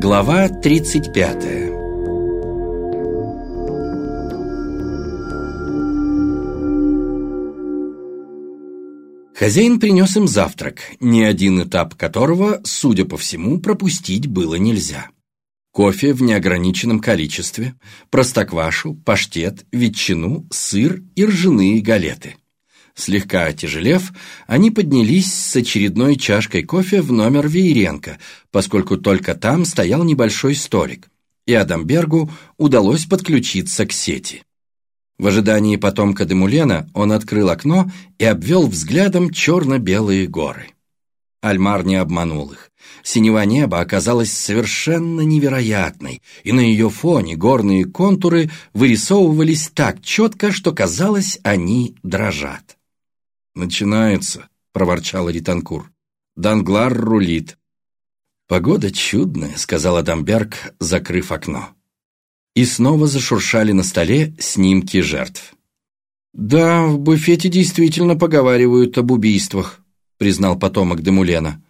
Глава 35 Хозяин принес им завтрак, ни один этап которого, судя по всему, пропустить было нельзя. Кофе в неограниченном количестве, простоквашу, паштет, ветчину, сыр и ржаные галеты. Слегка отяжелев, они поднялись с очередной чашкой кофе в номер Вееренко, поскольку только там стоял небольшой столик, и Адамбергу удалось подключиться к сети. В ожидании потомка Демулена он открыл окно и обвел взглядом черно-белые горы. Альмар не обманул их. Синева неба оказалась совершенно невероятной, и на ее фоне горные контуры вырисовывались так четко, что казалось, они дрожат. «Начинается», — проворчал Ританкур. «Данглар рулит». «Погода чудная», — сказал Адамберг, закрыв окно. И снова зашуршали на столе снимки жертв. «Да, в буфете действительно поговаривают об убийствах», — признал потомок Демулена.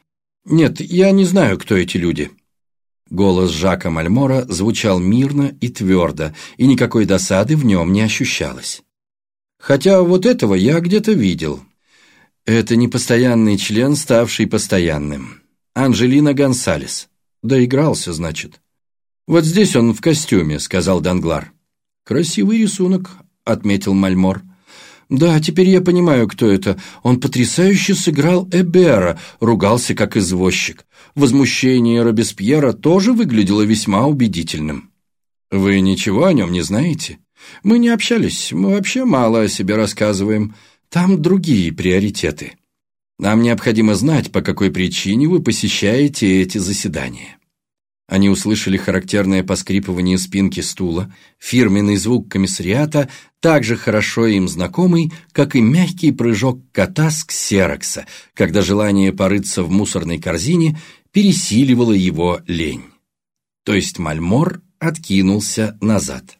«Нет, я не знаю, кто эти люди». Голос Жака Мальмора звучал мирно и твердо, и никакой досады в нем не ощущалось. «Хотя вот этого я где-то видел. Это непостоянный член, ставший постоянным. Анжелина Гонсалес. Доигрался, значит. Вот здесь он в костюме, сказал Данглар. Красивый рисунок, отметил Мальмор. Да, теперь я понимаю, кто это. Он потрясающе сыграл Эбера, ругался как извозчик. Возмущение Робеспьера тоже выглядело весьма убедительным. Вы ничего о нем не знаете? Мы не общались, мы вообще мало о себе рассказываем. Там другие приоритеты. Нам необходимо знать, по какой причине вы посещаете эти заседания». Они услышали характерное поскрипывание спинки стула, фирменный звук комиссариата, также хорошо им знакомый, как и мягкий прыжок кота с ксерокса, когда желание порыться в мусорной корзине пересиливало его лень. То есть Мальмор откинулся назад.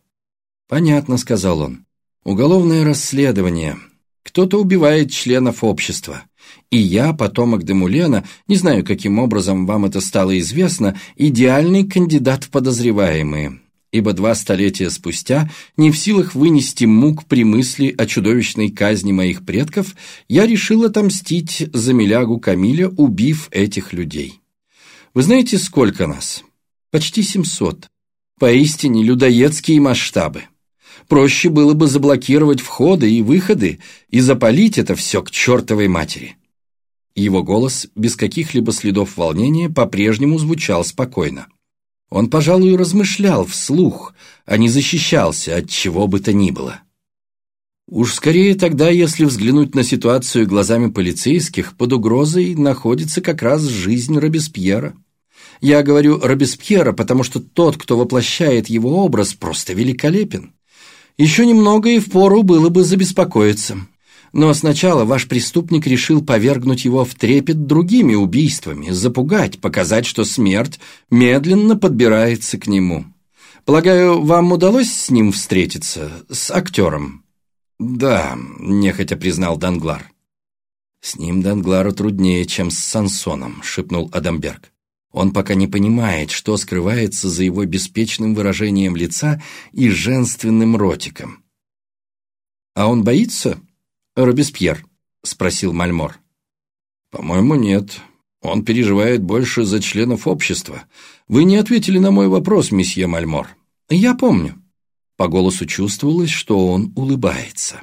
«Понятно», — сказал он. «Уголовное расследование. Кто-то убивает членов общества. И я, потомок Демулена, не знаю, каким образом вам это стало известно, идеальный кандидат в подозреваемые, ибо два столетия спустя, не в силах вынести мук при мысли о чудовищной казни моих предков, я решил отомстить за милягу Камиля, убив этих людей. Вы знаете, сколько нас? Почти семьсот. Поистине людоедские масштабы. Проще было бы заблокировать входы и выходы и запалить это все к чертовой матери. Его голос, без каких-либо следов волнения, по-прежнему звучал спокойно. Он, пожалуй, размышлял вслух, а не защищался от чего бы то ни было. Уж скорее тогда, если взглянуть на ситуацию глазами полицейских, под угрозой находится как раз жизнь Робеспьера. Я говорю Робеспьера, потому что тот, кто воплощает его образ, просто великолепен. Еще немного и впору было бы забеспокоиться. Но сначала ваш преступник решил повергнуть его в трепет другими убийствами, запугать, показать, что смерть медленно подбирается к нему. Полагаю, вам удалось с ним встретиться, с актером?» «Да», — нехотя признал Данглар. «С ним Данглару труднее, чем с Сансоном», — шепнул Адамберг. Он пока не понимает, что скрывается за его беспечным выражением лица и женственным ротиком. «А он боится, Робеспьер?» — спросил Мальмор. «По-моему, нет. Он переживает больше за членов общества. Вы не ответили на мой вопрос, месье Мальмор». «Я помню». По голосу чувствовалось, что он улыбается.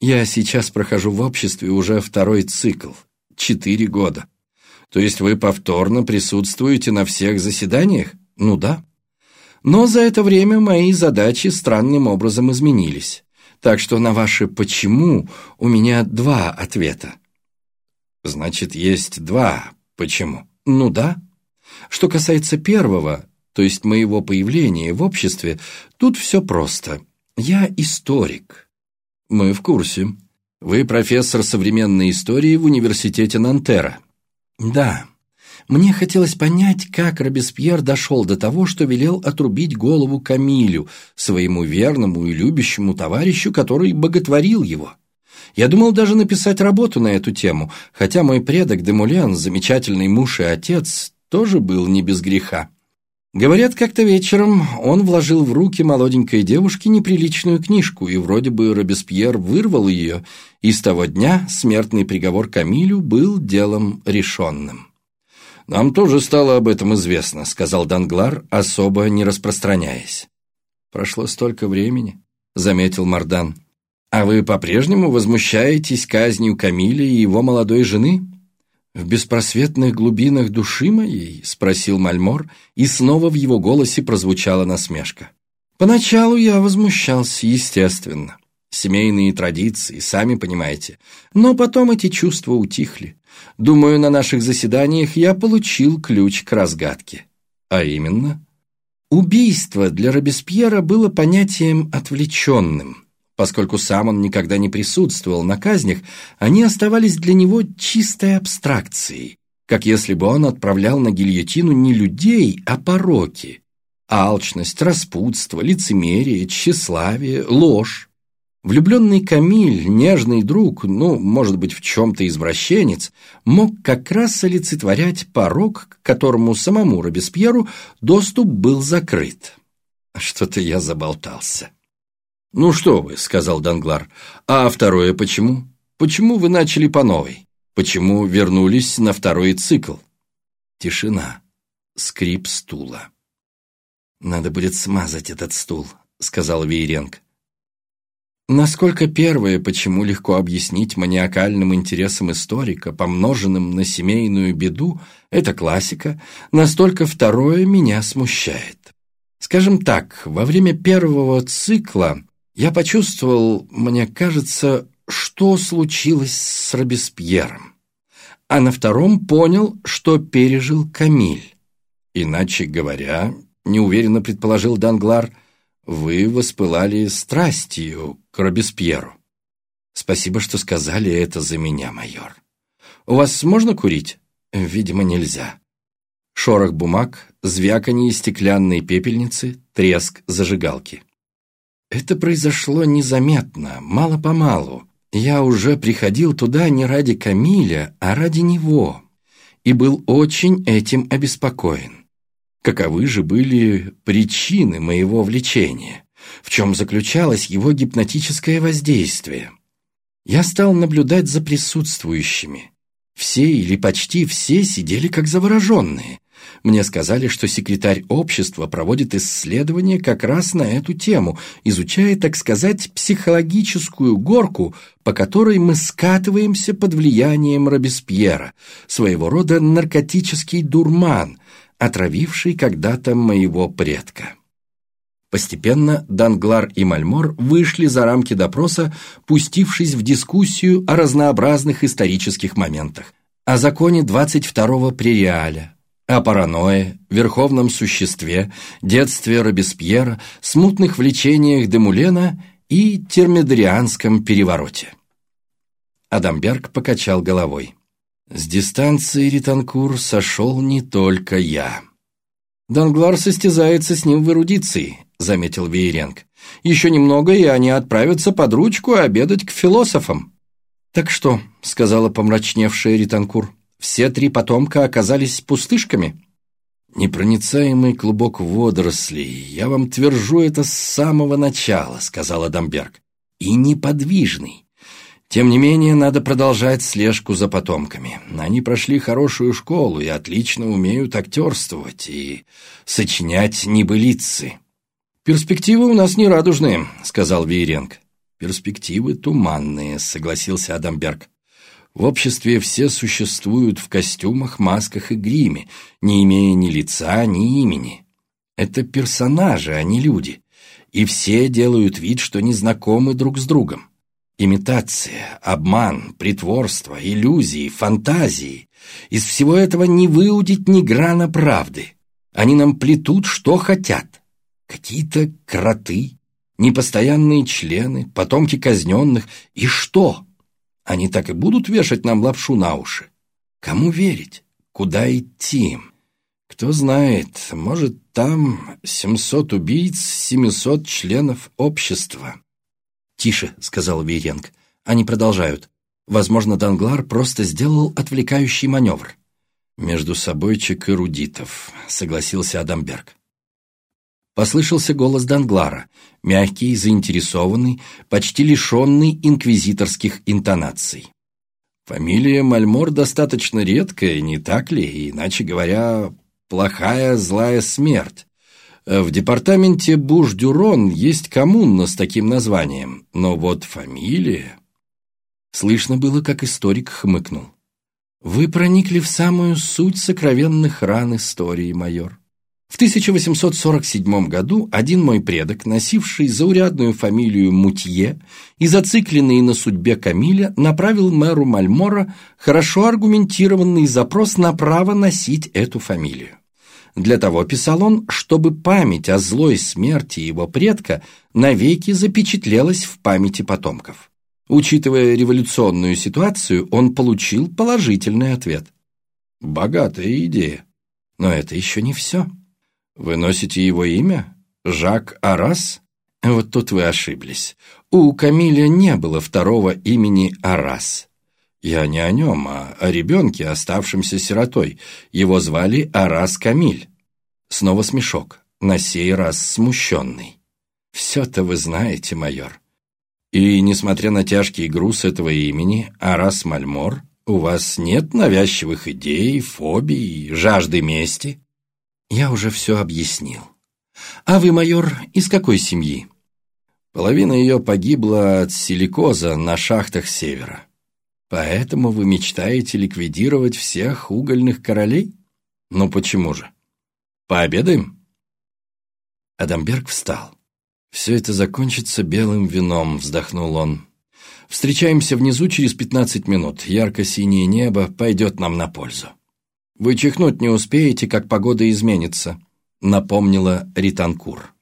«Я сейчас прохожу в обществе уже второй цикл. Четыре года». То есть вы повторно присутствуете на всех заседаниях? Ну да. Но за это время мои задачи странным образом изменились. Так что на ваше «почему» у меня два ответа. Значит, есть два «почему». Ну да. Что касается первого, то есть моего появления в обществе, тут все просто. Я историк. Мы в курсе. Вы профессор современной истории в университете Нантера. Да, мне хотелось понять, как Робеспьер дошел до того, что велел отрубить голову Камилю, своему верному и любящему товарищу, который боготворил его. Я думал даже написать работу на эту тему, хотя мой предок Демулен, замечательный муж и отец, тоже был не без греха. Говорят, как-то вечером он вложил в руки молоденькой девушке неприличную книжку, и вроде бы Робеспьер вырвал ее, и с того дня смертный приговор Камилю был делом решенным. «Нам тоже стало об этом известно», — сказал Данглар, особо не распространяясь. «Прошло столько времени», — заметил Мардан. «А вы по-прежнему возмущаетесь казнью Камиля и его молодой жены?» «В беспросветных глубинах души моей?» — спросил Мальмор, и снова в его голосе прозвучала насмешка. «Поначалу я возмущался, естественно. Семейные традиции, сами понимаете. Но потом эти чувства утихли. Думаю, на наших заседаниях я получил ключ к разгадке. А именно...» Убийство для Робеспьера было понятием отвлеченным. Поскольку сам он никогда не присутствовал на казнях, они оставались для него чистой абстракцией, как если бы он отправлял на гильотину не людей, а пороки. Алчность, распутство, лицемерие, тщеславие, ложь. Влюбленный Камиль, нежный друг, ну, может быть, в чем-то извращенец, мог как раз олицетворять порог, к которому самому Робеспьеру доступ был закрыт. Что-то я заболтался. «Ну что вы», — сказал Данглар, — «а второе почему? Почему вы начали по новой? Почему вернулись на второй цикл?» Тишина. Скрип стула. «Надо будет смазать этот стул», — сказал Вееренко. Насколько первое, почему легко объяснить маниакальным интересам историка, помноженным на семейную беду, это классика, настолько второе меня смущает. Скажем так, во время первого цикла я почувствовал, мне кажется, что случилось с Робеспьером. А на втором понял, что пережил Камиль. Иначе говоря, неуверенно предположил Данглар, вы воспылали страстью к Робеспьеру. Спасибо, что сказали это за меня, майор. У вас можно курить? Видимо, нельзя. Шорох бумаг, звяканье стеклянной пепельницы, треск зажигалки. Это произошло незаметно, мало-помалу. Я уже приходил туда не ради Камиля, а ради него, и был очень этим обеспокоен. Каковы же были причины моего влечения? В чем заключалось его гипнотическое воздействие? Я стал наблюдать за присутствующими. Все или почти все сидели как завороженные, мне сказали, что секретарь общества проводит исследование как раз на эту тему, изучая, так сказать, психологическую горку, по которой мы скатываемся под влиянием Робеспьера, своего рода наркотический дурман, отравивший когда-то моего предка. Постепенно Данглар и Мальмор вышли за рамки допроса, пустившись в дискуссию о разнообразных исторических моментах. О законе 22-го прериаля, о паранойе, верховном существе, детстве Робеспьера, смутных влечениях Демулена и термидорианском перевороте. Адамберг покачал головой. С дистанции Ританкур сошел не только я. «Данглар состязается с ним в эрудиции», — заметил Вейренг. «Еще немного, и они отправятся под ручку обедать к философам». «Так что», — сказала помрачневшая Ританкур, все три потомка оказались пустышками? Непроницаемый клубок водорослей, я вам твержу это с самого начала, сказал Адамберг. И неподвижный. Тем не менее, надо продолжать слежку за потомками. Они прошли хорошую школу и отлично умеют актерствовать и сочинять небылицы. «Перспективы у нас нерадужные», — сказал Вейренг. «Перспективы туманные», — согласился Адамберг. В обществе все существуют в костюмах, масках и гриме, не имея ни лица, ни имени. Это персонажи, а не люди. И все делают вид, что не знакомы друг с другом. Имитация, обман, притворство, иллюзии, фантазии. Из всего этого не выудить ни грана правды. Они нам плетут, что хотят. Какие-то кроты, непостоянные члены, потомки казненных. И что? Они так и будут вешать нам лапшу на уши. Кому верить? Куда идти? Кто знает, может, там семьсот убийц, семьсот членов общества. «Тише», — сказал Вейренг. «Они продолжают. Возможно, Данглар просто сделал отвлекающий маневр». «Между собойчик эрудитов», — согласился Адамберг. Послышался голос Данглара, мягкий, заинтересованный, почти лишенный инквизиторских интонаций. Фамилия Мальмор достаточно редкая, не так ли? Иначе говоря, плохая злая смерть. В департаменте Буш-Дюрон есть коммуна с таким названием, но вот фамилия... Слышно было, как историк хмыкнул. «Вы проникли в самую суть сокровенных ран истории, майор. В 1847 году один мой предок, носивший заурядную фамилию Мутье и зацикленный на судьбе Камиля, направил мэру Мальмора хорошо аргументированный запрос на право носить эту фамилию. Для того писал он, чтобы память о злой смерти его предка навеки запечатлелась в памяти потомков. Учитывая революционную ситуацию, он получил положительный ответ. Богатая идея. Но это еще не все. Вы носите его имя? Жак Арас? Вот тут вы ошиблись. У Камиля не было второго имени Арас. Я не о нем, а о ребенке, оставшемся сиротой. Его звали Арас Камиль. Снова смешок, на сей раз смущенный. Все-то вы знаете, майор. И, несмотря на тяжкий груз этого имени, Арас Мальмор, у вас нет навязчивых идей, фобий, жажды мести? Я уже все объяснил. А вы, майор, из какой семьи? Половина ее погибла от силикоза на шахтах севера. Поэтому вы мечтаете ликвидировать всех угольных королей? Ну почему же? Пообедаем? Адамберг встал. «Все это закончится белым вином», — вздохнул он. «Встречаемся внизу через пятнадцать минут. Ярко-синее небо пойдет нам на пользу». «Вы чихнуть не успеете, как погода изменится», — напомнила Ританкур.